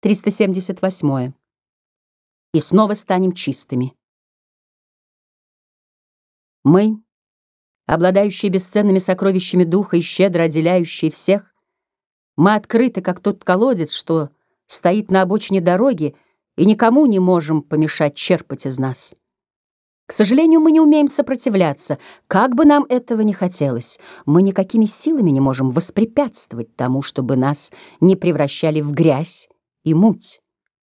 378. И снова станем чистыми. Мы, обладающие бесценными сокровищами духа и щедро отделяющие всех, мы открыты, как тот колодец, что стоит на обочине дороги, и никому не можем помешать черпать из нас. К сожалению, мы не умеем сопротивляться, как бы нам этого не хотелось. Мы никакими силами не можем воспрепятствовать тому, чтобы нас не превращали в грязь и муть,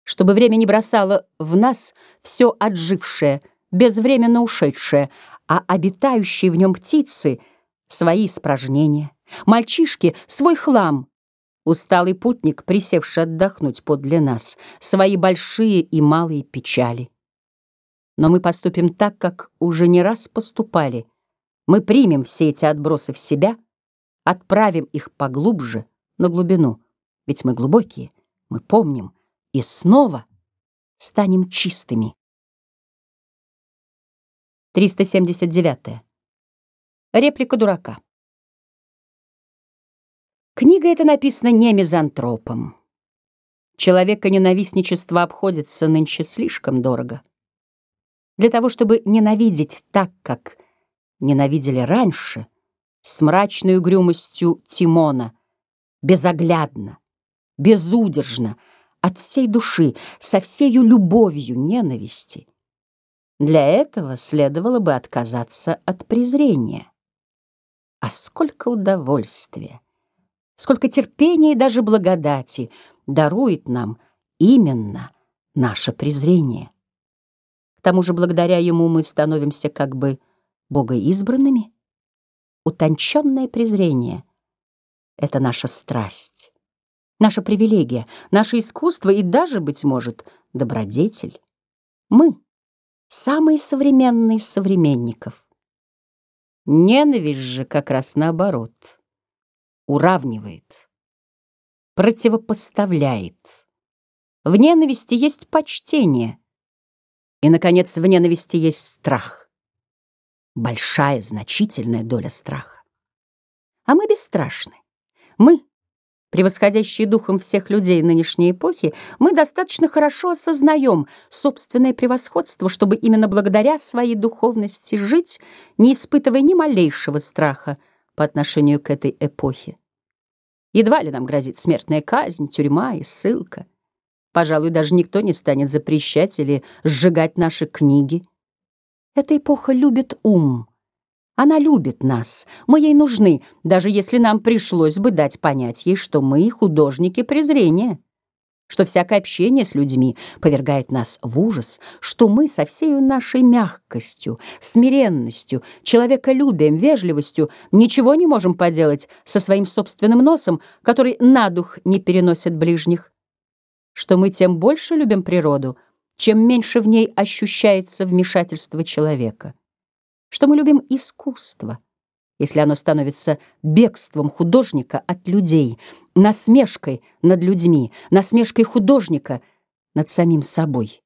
чтобы время не бросало в нас все отжившее, безвременно ушедшее, а обитающие в нем птицы — свои испражнения, мальчишки — свой хлам, усталый путник, присевший отдохнуть подле нас, свои большие и малые печали. Но мы поступим так, как уже не раз поступали. Мы примем все эти отбросы в себя, отправим их поглубже, на глубину, ведь мы глубокие — мы помним и снова станем чистыми. 379. Реплика дурака. Книга эта написана не мизантропом. Человека-ненавистничество обходится нынче слишком дорого. Для того, чтобы ненавидеть так, как ненавидели раньше, с мрачной угрюмостью Тимона, безоглядно, безудержно, от всей души, со всею любовью ненависти. Для этого следовало бы отказаться от презрения. А сколько удовольствия, сколько терпения и даже благодати дарует нам именно наше презрение. К тому же благодаря ему мы становимся как бы богоизбранными. Утонченное презрение — это наша страсть наша привилегия, наше искусство и даже, быть может, добродетель. Мы — самые современные современников. Ненависть же как раз наоборот. Уравнивает, противопоставляет. В ненависти есть почтение. И, наконец, в ненависти есть страх. Большая, значительная доля страха. А мы бесстрашны. Мы — превосходящие духом всех людей нынешней эпохи, мы достаточно хорошо осознаем собственное превосходство, чтобы именно благодаря своей духовности жить, не испытывая ни малейшего страха по отношению к этой эпохе. Едва ли нам грозит смертная казнь, тюрьма и ссылка. Пожалуй, даже никто не станет запрещать или сжигать наши книги. Эта эпоха любит ум, она любит нас, мы ей нужны, даже если нам пришлось бы дать понять ей, что мы художники презрения, что всякое общение с людьми повергает нас в ужас, что мы со всей нашей мягкостью, смиренностью, человеколюбием, вежливостью ничего не можем поделать со своим собственным носом, который на дух не переносит ближних, что мы тем больше любим природу, чем меньше в ней ощущается вмешательство человека что мы любим искусство, если оно становится бегством художника от людей, насмешкой над людьми, насмешкой художника над самим собой.